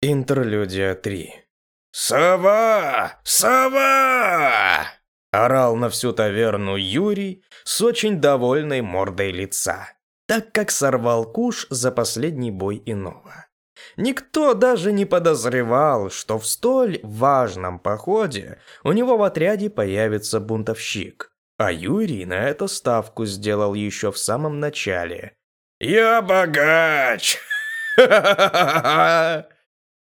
Интерлюдия 3 «Сова! Сова!» Орал на всю таверну Юрий с очень довольной мордой лица, так как сорвал куш за последний бой иного. Никто даже не подозревал, что в столь важном походе у него в отряде появится бунтовщик. А Юрий на это ставку сделал еще в самом начале. «Я богач!»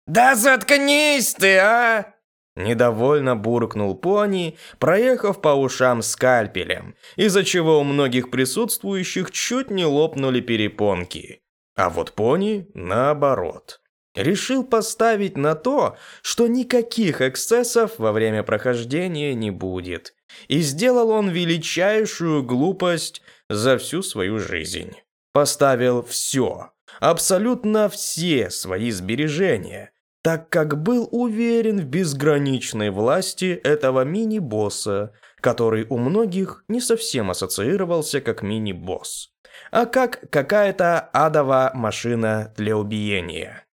«Да заткнись ты, а!» Недовольно буркнул пони, проехав по ушам скальпелем, из-за чего у многих присутствующих чуть не лопнули перепонки. А вот пони, наоборот, решил поставить на то, что никаких эксцессов во время прохождения не будет. И сделал он величайшую глупость за всю свою жизнь. Поставил все, абсолютно все свои сбережения, так как был уверен в безграничной власти этого мини-босса, который у многих не совсем ассоциировался как мини-босс, а как какая-то адова машина для убиения.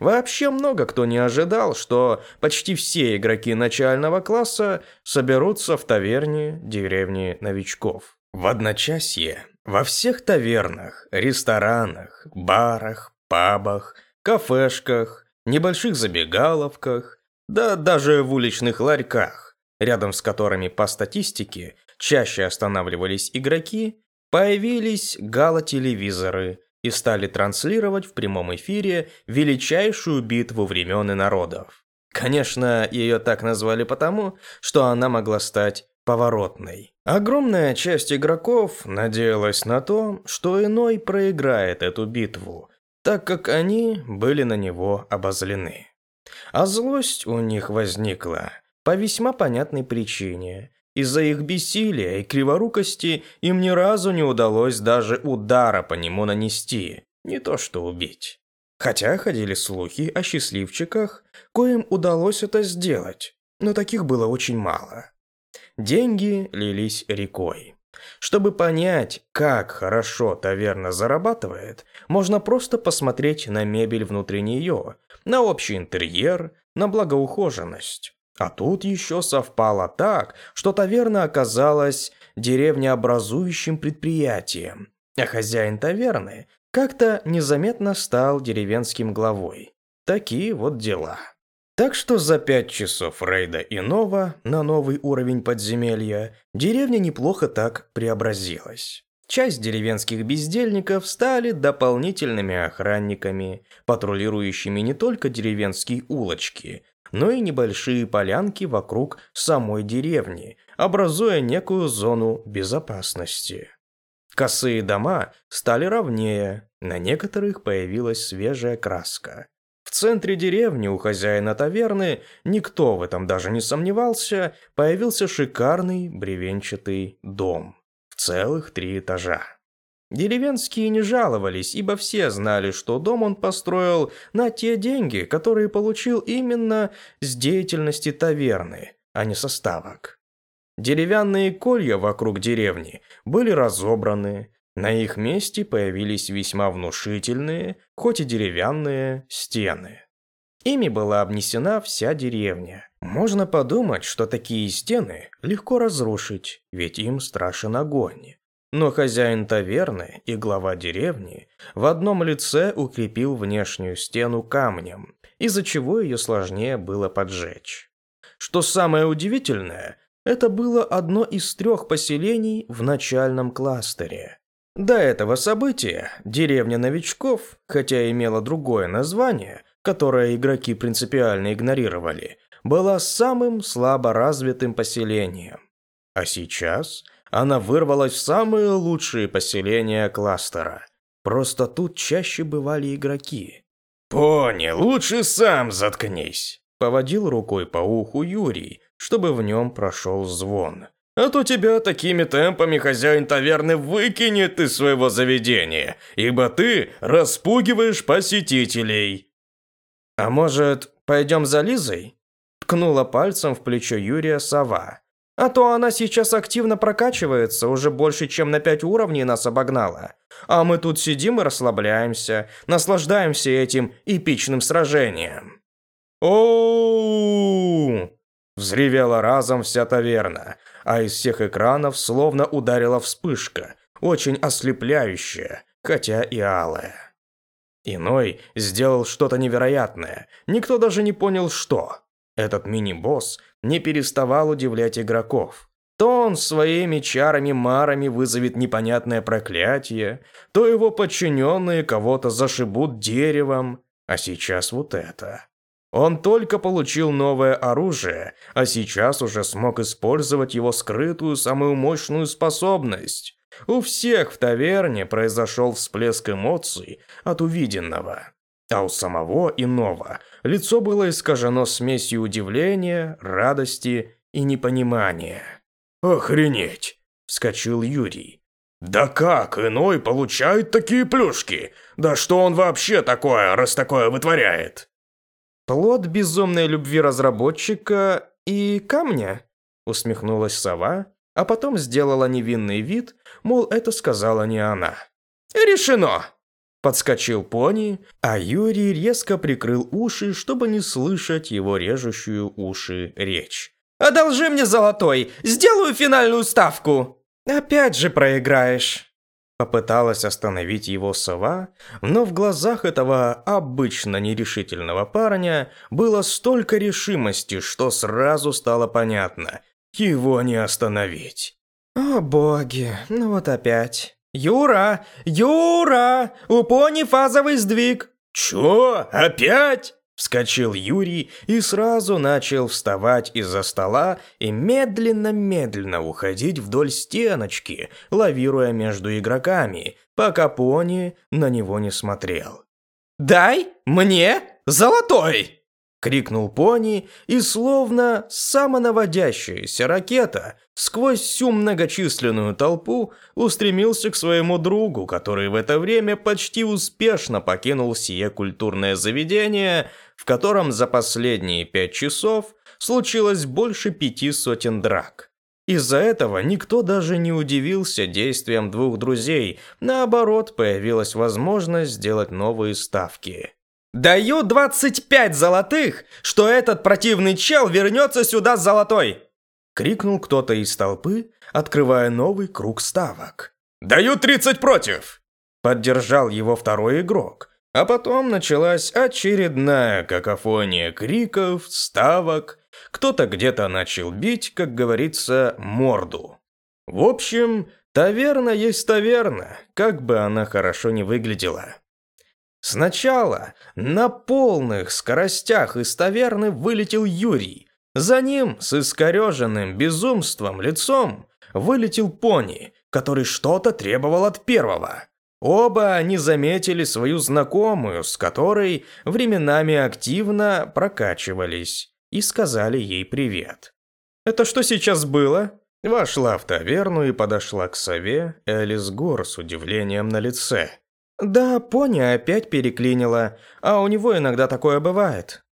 Вообще много кто не ожидал, что почти все игроки начального класса соберутся в таверне деревни новичков. В одночасье во всех тавернах, ресторанах, барах, пабах, кафешках, небольших забегаловках, да даже в уличных ларьках, рядом с которыми по статистике чаще останавливались игроки, появились гало-телевизоры и стали транслировать в прямом эфире величайшую битву времен и народов. Конечно, ее так назвали потому, что она могла стать поворотной. Огромная часть игроков надеялась на то, что иной проиграет эту битву, так как они были на него обозлены. А злость у них возникла по весьма понятной причине. Из-за их бессилия и криворукости им ни разу не удалось даже удара по нему нанести, не то что убить. Хотя ходили слухи о счастливчиках, коим удалось это сделать, но таких было очень мало. Деньги лились рекой. Чтобы понять, как хорошо таверна зарабатывает, можно просто посмотреть на мебель внутри нее, на общий интерьер, на благоухоженность. А тут еще совпало так, что таверна оказалась деревнеобразующим предприятием, а хозяин таверны как-то незаметно стал деревенским главой. Такие вот дела. Так что за пять часов рейда иного на новый уровень подземелья деревня неплохо так преобразилась. Часть деревенских бездельников стали дополнительными охранниками, патрулирующими не только деревенские улочки, но и небольшие полянки вокруг самой деревни, образуя некую зону безопасности. Косые дома стали ровнее, на некоторых появилась свежая краска. В центре деревни у хозяина таверны, никто в этом даже не сомневался, появился шикарный бревенчатый дом. В целых три этажа. Деревенские не жаловались, ибо все знали, что дом он построил на те деньги, которые получил именно с деятельности таверны, а не со ставок. Деревянные колья вокруг деревни были разобраны, на их месте появились весьма внушительные, хоть и деревянные, стены. Ими была обнесена вся деревня. Можно подумать, что такие стены легко разрушить, ведь им страшен огонь. Но хозяин таверны и глава деревни в одном лице укрепил внешнюю стену камнем, из-за чего ее сложнее было поджечь. Что самое удивительное, это было одно из трех поселений в начальном кластере. До этого события деревня новичков, хотя имела другое название, которое игроки принципиально игнорировали, была самым слабо развитым поселением. А сейчас она вырвалась в самые лучшие поселения кластера. Просто тут чаще бывали игроки. «Пони, лучше сам заткнись!» Поводил рукой по уху Юрий, чтобы в нем прошел звон. А то тебя такими темпами хозяин таверны выкинет из своего заведения, ибо ты распугиваешь посетителей. А может, пойдем за Лизой? Ткнула пальцем в плечо Юрия сова. А то она сейчас активно прокачивается, уже больше, чем на пять уровней нас обогнала. А мы тут сидим и расслабляемся, наслаждаемся этим эпичным сражением. о Взревела разом вся таверна, а из всех экранов словно ударила вспышка, очень ослепляющая, хотя и алая. Иной сделал что-то невероятное, никто даже не понял что. Этот мини-босс не переставал удивлять игроков. То он своими чарами-марами вызовет непонятное проклятие, то его подчиненные кого-то зашибут деревом, а сейчас вот это. Он только получил новое оружие, а сейчас уже смог использовать его скрытую самую мощную способность. У всех в таверне произошел всплеск эмоций от увиденного. А у самого иного лицо было искажено смесью удивления, радости и непонимания. «Охренеть!» – вскочил Юрий. «Да как иной получает такие плюшки? Да что он вообще такое, раз такое вытворяет?» «Плод безумной любви разработчика и камня?» – усмехнулась сова, а потом сделала невинный вид, мол, это сказала не она. «Решено!» Подскочил пони, а Юрий резко прикрыл уши, чтобы не слышать его режущую уши речь. «Одолжи мне золотой, сделаю финальную ставку!» «Опять же проиграешь!» Попыталась остановить его сова, но в глазах этого обычно нерешительного парня было столько решимости, что сразу стало понятно – его не остановить. «О боги, ну вот опять!» «Юра! Юра! У пони фазовый сдвиг!» «Чё? Опять?» Вскочил Юрий и сразу начал вставать из-за стола и медленно-медленно уходить вдоль стеночки, лавируя между игроками, пока пони на него не смотрел. «Дай мне золотой!» Крикнул пони, и словно самонаводящаяся ракета сквозь всю многочисленную толпу устремился к своему другу, который в это время почти успешно покинул сие культурное заведение, в котором за последние пять часов случилось больше пяти сотен драк. Из-за этого никто даже не удивился действиям двух друзей, наоборот, появилась возможность сделать новые ставки. «Даю 25 золотых, что этот противный чел вернется сюда с золотой!» Крикнул кто-то из толпы, открывая новый круг ставок. «Даю 30 против!» Поддержал его второй игрок. А потом началась очередная какофония криков, ставок. Кто-то где-то начал бить, как говорится, морду. В общем, таверна есть таверна, как бы она хорошо не выглядела. Сначала на полных скоростях из таверны вылетел Юрий. За ним с искореженным безумством лицом вылетел пони, который что-то требовал от первого. Оба они заметили свою знакомую, с которой временами активно прокачивались, и сказали ей привет. «Это что сейчас было?» Вошла в таверну и подошла к сове Элис Гор с удивлением на лице. Да, пони опять переклинила, а у него иногда такое бывает.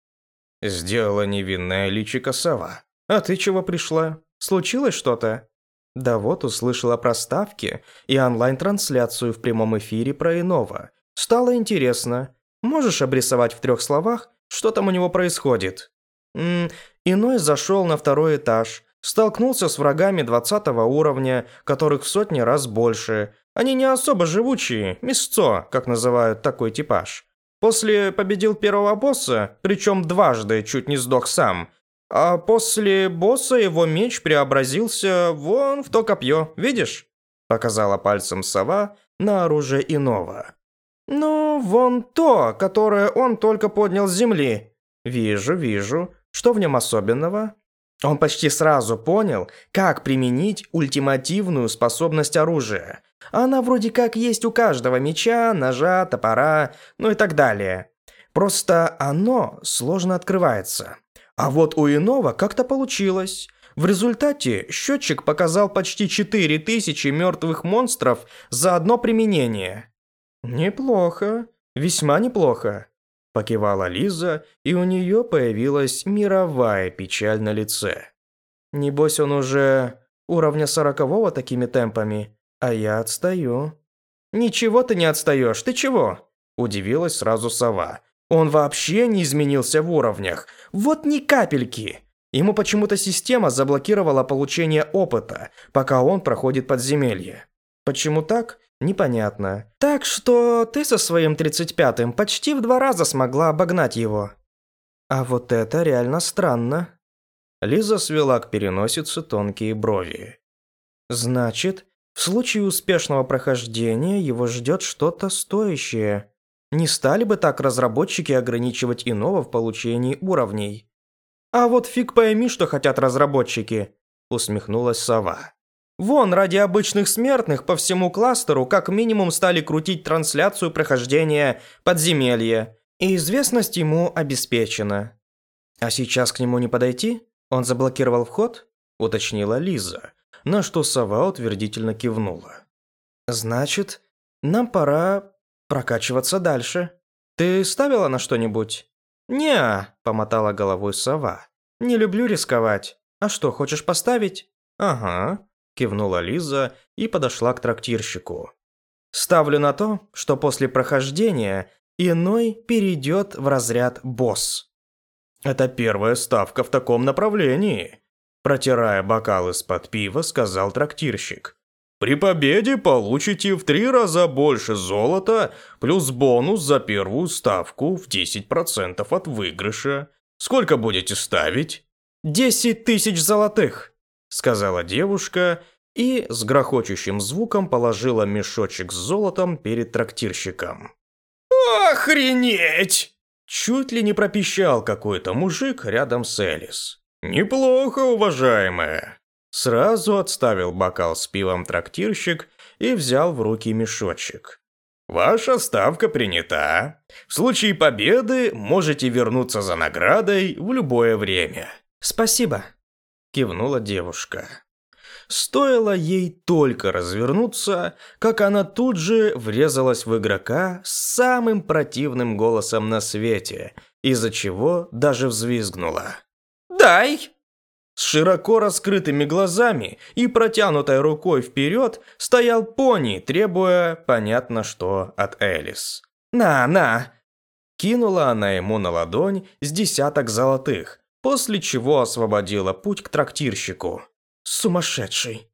Сделала невинная личико сова. А ты чего пришла? Случилось что-то? Да вот, услышала про ставки и онлайн-трансляцию в прямом эфире про иного. Стало интересно. Можешь обрисовать в трех словах, что там у него происходит? М иной зашел на второй этаж, столкнулся с врагами 20 уровня, которых в сотни раз больше, они не особо живучие, мясцо, как называют такой типаж. После победил первого босса, причем дважды чуть не сдох сам. А после босса его меч преобразился вон в то копье, видишь? Показала пальцем сова на оружие иного. Ну, вон то, которое он только поднял с земли. Вижу, вижу. Что в нем особенного? Он почти сразу понял, как применить ультимативную способность оружия. Она вроде как есть у каждого меча, ножа, топора, ну и так далее. Просто оно сложно открывается. А вот у иного как-то получилось. В результате счетчик показал почти 4000 мертвых монстров за одно применение. Неплохо, весьма неплохо. Покивала Лиза, и у нее появилась мировая печаль на лице. Небось он уже уровня сорокового такими темпами, а я отстаю. Ничего ты не отстаешь, ты чего? Удивилась сразу сова. Он вообще не изменился в уровнях. Вот ни капельки. Ему почему-то система заблокировала получение опыта, пока он проходит подземелье. Почему так? Непонятно. Так что ты со своим 35-м почти в два раза смогла обогнать его. А вот это реально странно. Лиза свела к переносице тонкие брови. Значит, в случае успешного прохождения его ждет что-то стоящее. Не стали бы так разработчики ограничивать иного в получении уровней. А вот фиг пойми, что хотят разработчики, усмехнулась сова. Вон, ради обычных смертных по всему кластеру как минимум стали крутить трансляцию прохождения подземелья, и известность ему обеспечена. А сейчас к нему не подойти? Он заблокировал вход? Уточнила Лиза, на что сова утвердительно кивнула. Значит, нам пора прокачиваться дальше. Ты ставила на что-нибудь? Не, помотала головой сова. Не люблю рисковать. А что, хочешь поставить? Ага, кивнула Лиза и подошла к трактирщику. Ставлю на то, что после прохождения иной перейдет в разряд босс. Это первая ставка в таком направлении, протирая бокал из-под пива, сказал трактирщик. При победе получите в три раза больше золота, плюс бонус за первую ставку в 10% от выигрыша. Сколько будете ставить? «Десять тысяч золотых!» сказала девушка и с грохочущим звуком положила мешочек с золотом перед трактирщиком. «Охренеть!» Чуть ли не пропищал какой-то мужик рядом с Элис. «Неплохо, уважаемая!» Сразу отставил бокал с пивом трактирщик и взял в руки мешочек. «Ваша ставка принята. В случае победы можете вернуться за наградой в любое время». «Спасибо», кивнула девушка. Стоило ей только развернуться, как она тут же врезалась в игрока с самым противным голосом на свете, из-за чего даже взвизгнула. «Дай!» С широко раскрытыми глазами и протянутой рукой вперед стоял пони, требуя, понятно что, от Элис. «На, на!» Кинула она ему на ладонь с десяток золотых, после чего освободила путь к трактирщику. Сумасшедший.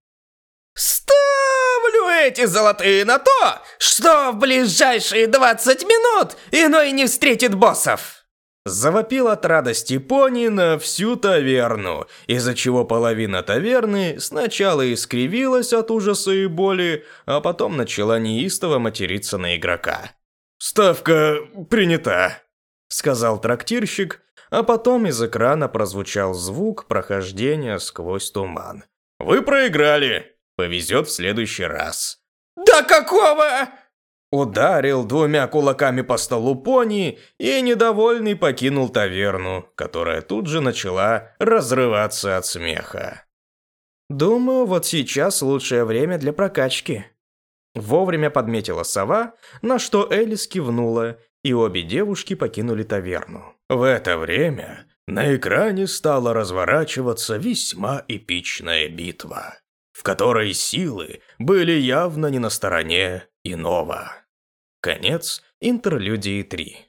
«Ставлю эти золотые на то, что в ближайшие 20 минут иной не встретит боссов!» Завопил от радости пони на всю таверну, из-за чего половина таверны сначала искривилась от ужаса и боли, а потом начала неистово материться на игрока. «Ставка принята», — сказал трактирщик, а потом из экрана прозвучал звук прохождения сквозь туман. «Вы проиграли! Повезет в следующий раз!» «Да какого?» Ударил двумя кулаками по столу пони и недовольный покинул таверну, которая тут же начала разрываться от смеха. «Думаю, вот сейчас лучшее время для прокачки», Вовремя подметила сова, на что Элис кивнула, и обе девушки покинули таверну. В это время на экране стала разворачиваться весьма эпичная битва, в которой силы были явно не на стороне иного. Конец интерлюдии 3.